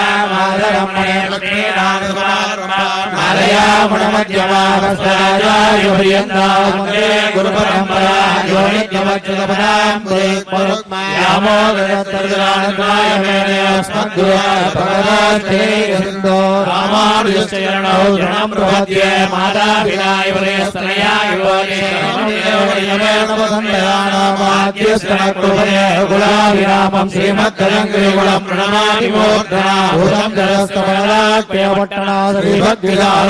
न्द्रपुरमदरमणे लक्ष्मीनाथकुमारमः శ్రేయాముణమధ్యమాపస్తాయుపర్యంతే గురు పరంపరా గులాభిరామం శ్రీమద్గలంగ్రీగుళం ప్రణమామి మూర్ధనా భూతం జలస్తపరాక్షయపట్టణా శ్రీభద్విదాల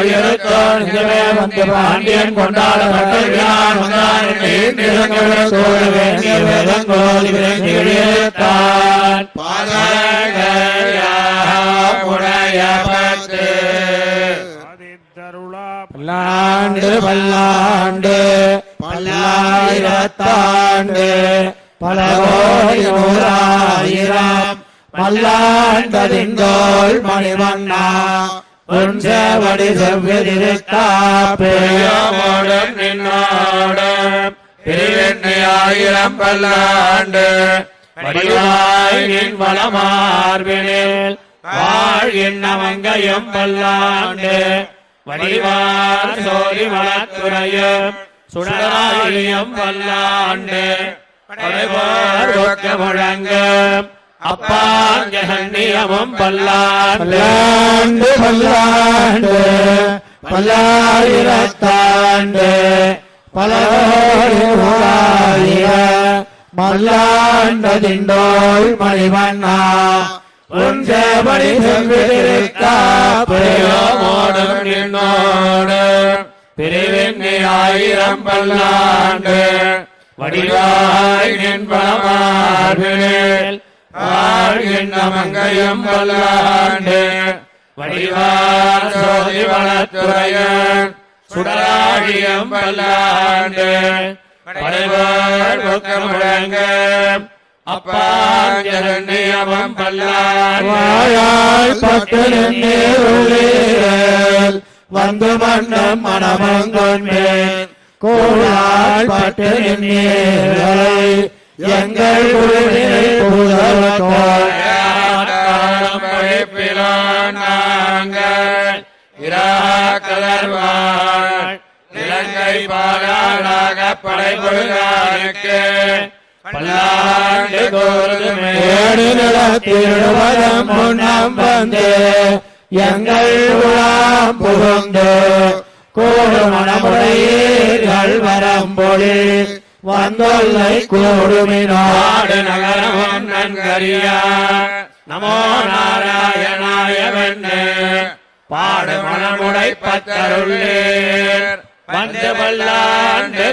ஸ்ரீமத்கலங்கிரிகுலம் பிரணமாதி மூர்த்தனாபூதம் பாண்டியன் கொண்டாட பல்லாண்டு பல்லாண்டு பல்லாயிரத்தாண்டு பல கோடி நூறாயிரம். பல்லாண்டதிந்தோள் மணிவண்ணா. உஞ்சவடி செவ்விருத்தாப்பேயோடும் நின்னோடும் பிரிவெண்ணை ஆயிரம் பல்லாண்டு வடிவாயின் வளமார்பினில் வாழ் எண்ணமங்கையும் பல்லாண்டு வடிவார் சோழி வளத்துறையும் சுடராழியும் பல்லாண்டு முழங்கும் ஒக்க முழங்கும் பல்லாண்டு. பல்லாண்டு பல்லாயிரத்தாண்டு. பல கோடி மல்லாண்டதிண்டோள் மணிவண்ணா உன் சேவடி பிரயோமோடும் நின்னோடு. பிரிவெண்ணி ஆயிரம் பல்லாண்டு. வடிவாய் நின் வாழ்கின்ற மங்கையும் பல்லாண்டு வடிவார் சோதி வளத்துறையன் சுடராழியம் பல்லாண்டு படைவார் பொக்க முழங்க அப்பாஞ்சரண்யமம் பல்லாண்டு வாழாய் வந்து மன்னம் மனமங்கொண்டேன் கோழால் பட்டு நீரை எங்கள் குழுவினை புதல்கோள் இலங்கை பாலாளாக படைபொழுதானுக்கு பல்லாண்டு கோருதுமே. ஏடு முன்னம் வந்து எங்கள் குழாம் புகுந்து கூடு மணமுடையீர்கள் வரம்பொழி வந்தொல்லை கூடுமினாடு நகரம் நகரமும் நன்கரியா நமோ நாராயணாய வெண்ணே பாடு மனமுடை பத்தருள்ளேர் வந்து வல்லாண்டு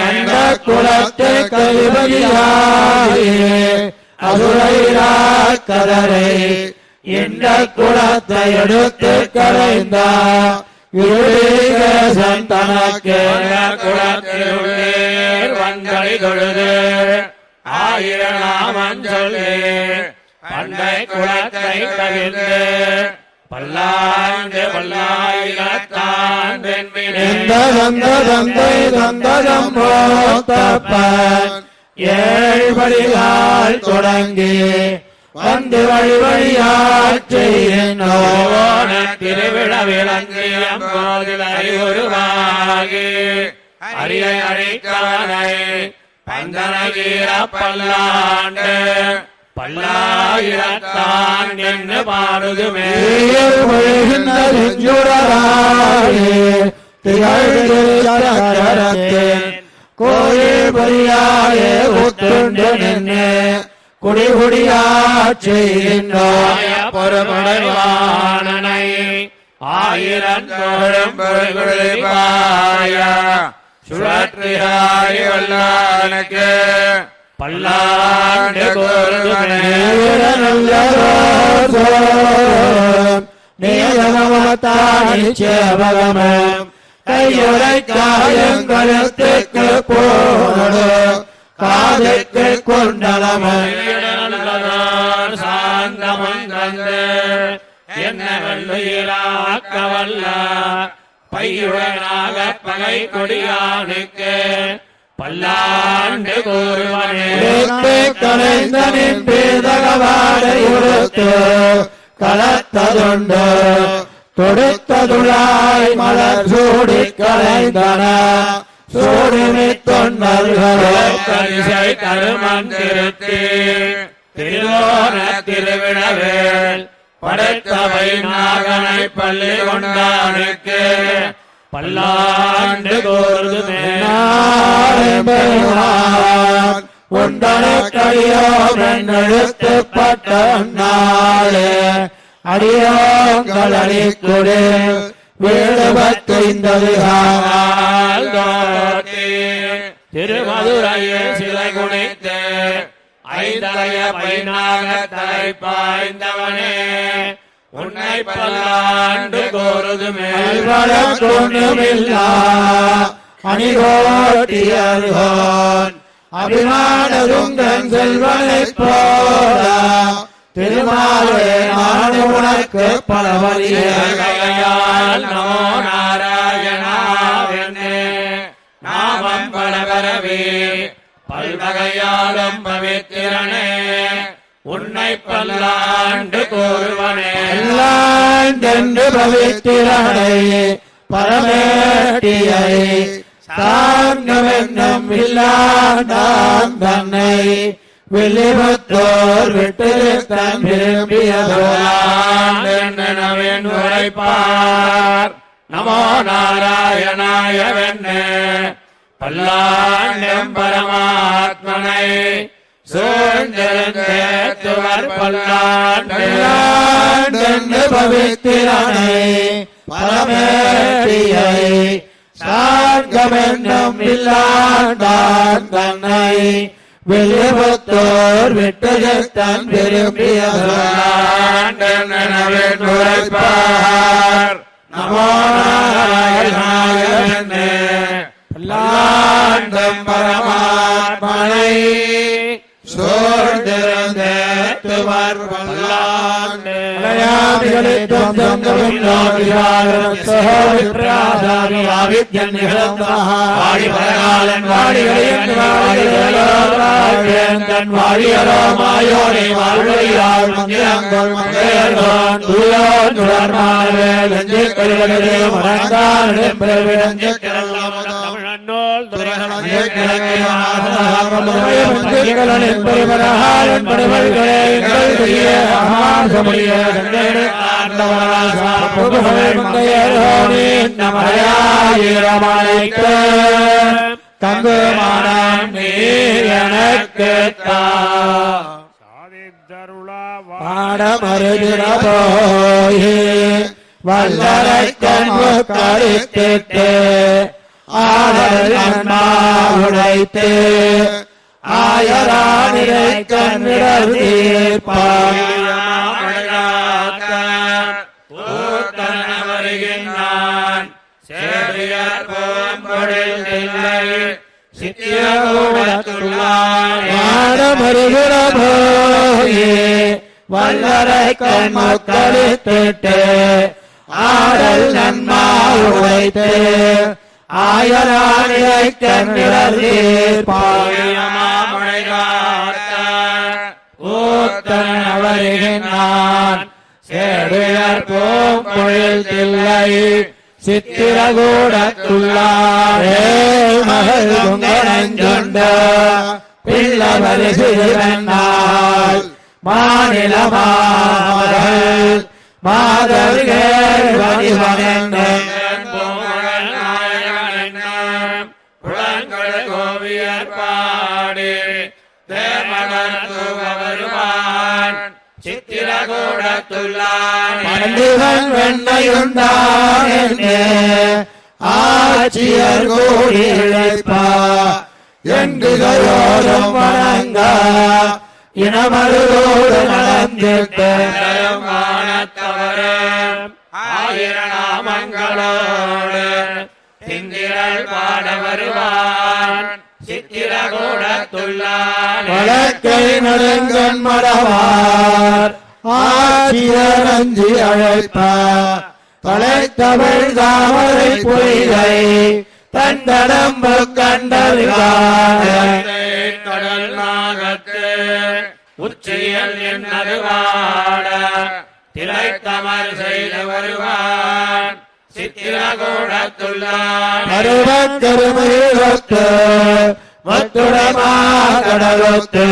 அந்த குலத்தை கைவதியாயே அசுரைரா கதரை. இந்த குலத்தை எடுத்து கரைந்தார் இருளீகேசன் தனக்கு குளத்திலுள்ளேர் வந்தளி தொழுது. ஆயிரம் சொல்லி பண்டை குளத்தை தவிர்த்து. பல்லாண்டு பல்லாயிரத்தான் தந்த தந்தை தந்ததம் போத்தப்பன். ஏழ்படியால் தொடங்கி வந்து வழி வழியாற்றோன திருவிழ ஓண அறிவுருவாகி அரியை அழைத்தவனை பந்தனகீர பல்லாண்டு. பல்லாயிரத்தான் என்று பாடுதுமே. தீயில் பொழிகின்ற திகழ்கிறத்தின் கோயில் பொறியாயே ஒத்துண்டு நின்று குடி குடியாச் செய்கின்றோம் பொறுமடைவானனை ஆயிரம் தோழும் பொருள்பாய சுழற்றியாய் வல்லானுக்கு. பல்லாண்டு நீதமத்தானிச்சேவகமம் கையுறை காயங்களுக்கு காதுக்கு சாந்தமும் தந்து என்ன வல்லுயிராக்க வல்ல. பையுடனாக பகை கொடியானுக்கு பல்லாண்டு கூறுவனே. கலைந்தனின் பேதகவாடை உறுத்து கலத்ததுண்டு. தொடுத்ததுளாய் மலர் சூடி கலைந்தன. சூடினி தொண்டர்களே பரிசை தருமன் திருத்தி திருவோண திருவிழவேல் படைத்தவை நாகனை பள்ளி கொண்டானுக்கு பல்லாண்டு கூறுதுமே உண்டனை கையோம் எழுத்துப்பட்ட நாளே அடியோங்கள் அடிக்குடு வீடு பத்தைந்தது திருமதுரையில் சிலை குனித்து ஐந்தலைய பைனாக தலை பாய்ந்தவனே. உன்னை பல்லாண்டு கோருதுமே. கொண்டுமில்லா. அணிகோட்டியர்கோன் அபிமானதுங்கன் செல்வனைப் போல. திருமாலே நான் உனக்கு பல கையால் நமோ நாராயணாவென்னே பல்வகையாலும் பவித்திரனே உன்னை பல்லாண்டு கூறுவனே. எல்லாண்டென்று பவித்திரனை பரமேட்டியை சாங்கமென்னும் இல்லாண்டாம் தன்னை வெளிபத்தோர் விட்டு தன் விரும்பியதோலான் உரைப்பார். நமோ நாராயணாய வெண்ணே. பல்லாண்டும் பரமாத்மனை சூழ்ந்திருந்தேத்துவர் பல்லாண்டு பவித்திரனை பரமேட்டியை சாங்கமென்னும் இல்லாண்டான் தன்னை வெளிபத்தோர் விட்டு தன் விரும்பியதோலான் நவின் உரைப்பார். நமோ நாராயணாய வெண்ணே பரமாத்மனை சோர்ந்திருந்த பல்லாண்டு வாடி பரகாலன் வாடிகளின் வாடிகளின் தங்குமானம் எனக்கு வல்லரை கண்பு ஆடல் அண்ணா உடைத்து ஆயரானிரை கண்ணிடர் தீர்ப்பாய் வருகின்றான் சேவையார் போம்பொழில் இல்லை போயே வல்லரை கண்பு கழித்திட்டு ஆடல் நன்மா உடைத்து ஆயரானிலை கண்ணிடர் தீர்ப்பாய் அவருகின்றான் சேடுயர் பூம்பொழில் தில்லை சித்திரகூடத்துள்ளாரே மகள் உங்கனஞ்சுண்ட பிள்ளவரி சிறுவெண்ணால் மாநில மாமகள் மாதர்கள் வடிவனென்ன வெண்ணையுண்டான் ஆட்சியர் கூடி இழைப்பா. எங்குகையோரும் வணங்க. இனமருதோடு மானத்தவரும் ஆயிரநாமங்களோடு திந்திரள் பாட வருவான் சித்திரகூடத்துள்ளான். வழக்கை நடுங்கண் மடவார். ஆட்சியரஞ்சி அழைப்ப. தொலைத்தமிழ் தாமரை பொய்கை தண்டடம்பு கண்டறிவார். கடல் நாகத்து உச்சியல் என்னருவாட திளைத்தமர் செய்து வருவான். சித்திரகூடத்துள்ளான். பருவக்கருமையிலொத்து மத்துடமா கடலொத்து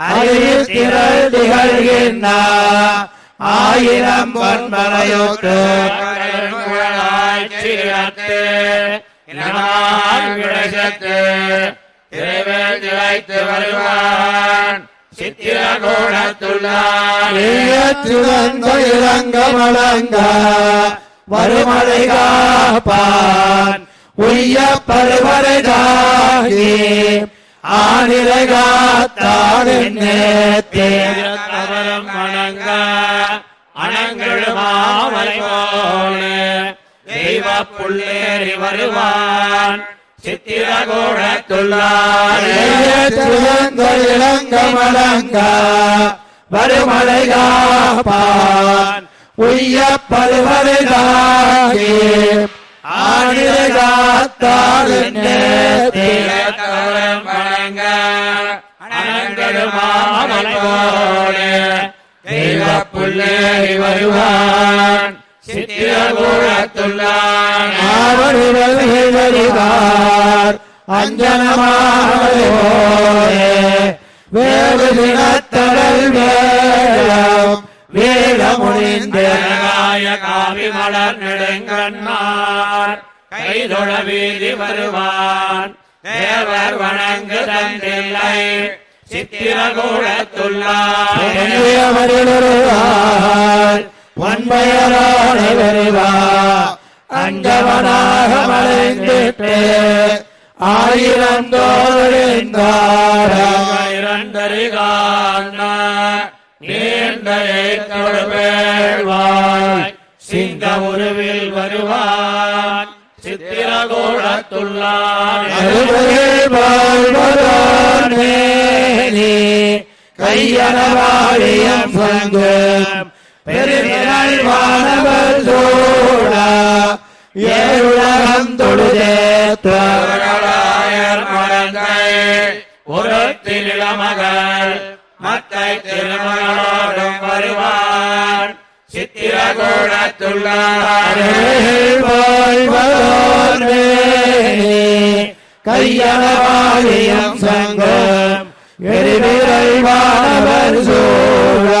அருகில் திரள் திகழ்கின்ற ஆயிரம் திரைவேல் திளைத்து வருவான் சித்திரகூடத்துள்ளான் இயற்றுதந்த இறங்க வழங்க வருமலை காப்பான் உய்ய பருவரை தாகி ஆனிலை காத்தான் நேத்தே. தவறம் வணங்க அணங்கெழுமாமலை போல. தெய்வ புள்ளேறி வருவான் சித்திரகூடத்துள்ளான் இயற்றுதந்த இறங்க வழங்க வருமலை காப்பான் உய்ய பருவரை தாகி ஆனிலை காத்தான் நேத்தே தவறம் வணங்க. அணங்கெழுமாமலை போல தெய்வ புள்ளேறி வருவான் சித்திரகூடத்துள்ளான் ஆவணிவருவார் அஞ்சனமாவே வேறு தினத்தடல் வேலம் வேலமுனிந்த ஜனநாய காவி மலர் நெடுங்கண்ணார். கைதொழ வீதி வருவான். தேவர் வணங்கு தந்தில்லை. சித்திரகூடத்துள்ளார். ஒன்பயரோட வருவார் அங்கவனாக மறைந்திட்டு ஆயிரம் தோழிந்தார இரண்டரிகான தொடுவேழ்வாய் சிங்க உருவில் வருவான் சித்திரகூடத்துள்ளான் கையனவாழியம் சங்கம் பெருமிழல் வானவர் சூழ ஏழுலகம் மடந்தை ஒரு திருளமகள் மத்தை திருமகளோடும் வருவான். சித்திரகூடத்துள்ளார். கையனவாழியம் சங்கம். பெருமிழல் வானவர் சூழ.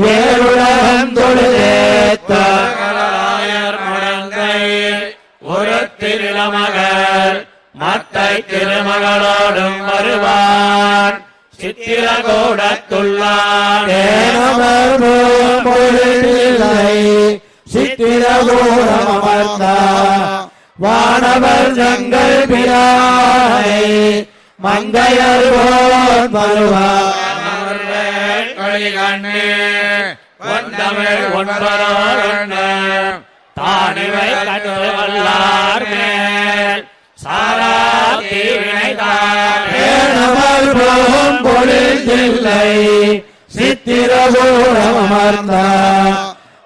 ஏழுலகம் தொழுதேத்த திருமகளாயர் ஒரு திருளமகள் மத்தை திருமகளோடும் வருவான். சித்திரகூடத்துள்ளான் சித்திரகூடமர்ந்த வானவர் தங்கள் பிரானை மங்கையர் போல் வருவார் ஒன்பரோடு தானிவை கண்டு வல்லார் மேல். சாரா தீவினை ஏனமல் போகும் பொழுதில்லை சித்திரகூடமர்ந்த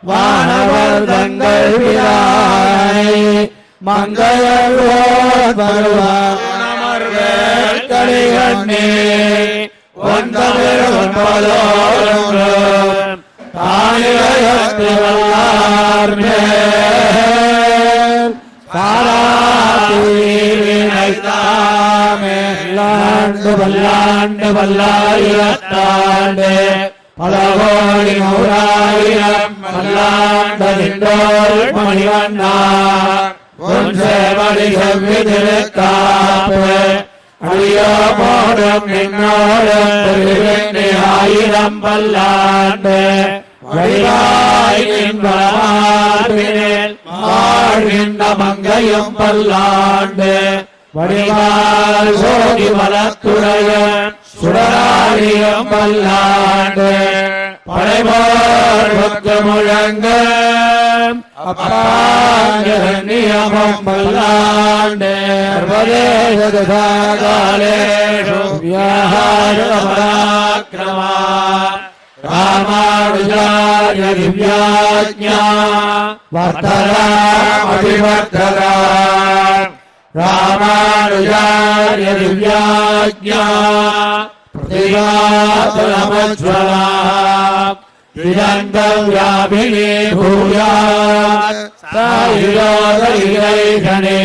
வானவர் தங்கள் பிரானை மங்கையர் போல் வருவார் கலிகண்ணே ஒன்றமிழ் ஒன்பதோடு தானிலையத்து வல்லார் பாராட்டு வல்லாண்டு வல்லாயிரத்தாண்டு. பல கோடி நூறாயிரம் வல்லாண்டதின்றோர் மணிவண்ணா ஒன்றே வழி செவ்வி திருக்காப்பு அழியோ போடும் நின்னோடும் ஆயிரம் பல்லாண்டு வழிவாயின் வாழ்கின்ற மங்கையும் பல்லாண்டு வடிவால் சோதி மலத்துறையன் சுடராழியம் பல்லாண்டு. படைபார்க்கு முழங்க அப்பாஞ்சனியமம் பல்லாண்டு. சர்வதேசகாலேஷு வியாஹாரமராக்கிரமா ராமானுஜாய திவ்யாஜ்ஞா. வர்த்தராமதிவர்த்தரா ராமானுஜாய रामानुजार्यदिव्याज्ञा प्रतिभासुरमज्ज्वला विदन्तव्याभिने भूया सायुजोदयिषणे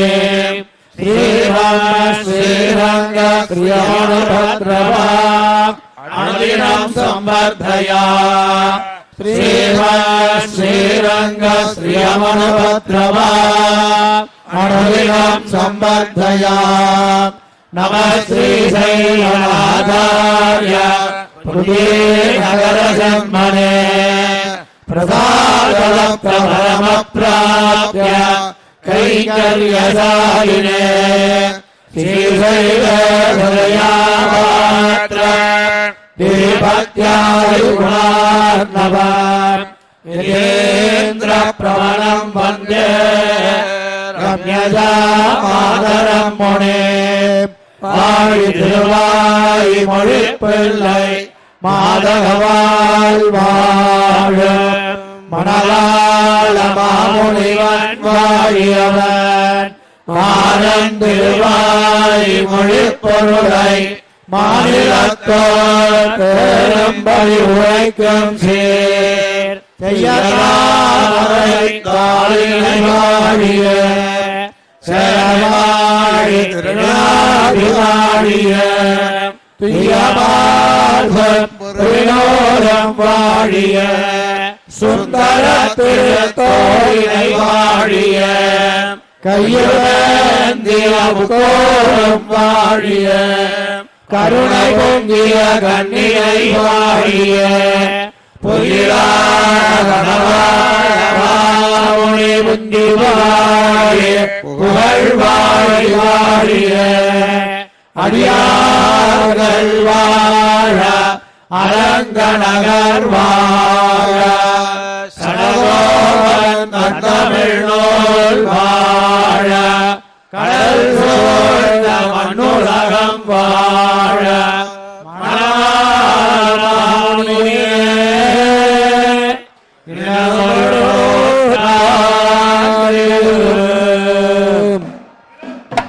श्रीरङ्गक्रियाणभद्रवा अणलिनम् संवर्धया श्रीरङ्गश्रियमणभद्रवा अणुदिनम् संवर्धया नमः श्रीशैलनाथार्य नगरजन्मने प्रसादलप्रभरमप्राप्य कैङ्कर्यसायिने श्रीशैलहृदयामात्र दीपत्यायुगुणार्णव वीरेन्द्रप्रवणम् वन्दे ரம்யதா மாதரம் முனே வாழி திருவாய் மொழி பிள்ளை மாதகவாள் வாழ மணலாள மாமுனிவன் வாழியவன் மாறன் திருவாய் மொழி பொருளை மாநிலத்தோர் பெரும்படி உழைக்கும் சீர். செய்யலாமரை காலினை திருநாடிய துயபார்பம் வாழிய சுந்தர திருத்தோயினை வாடிய கையிலேந்திய வாழிய கருணை பொங்கிய கண்ணினை வாழிய பொய்யாகணவாழி முந்தி வாழிய புகழ் வாழி வாழிய. அடியார்கள் வாழ அரங்கநகர் வாழ. சடகோபன் தமிழ் நூல்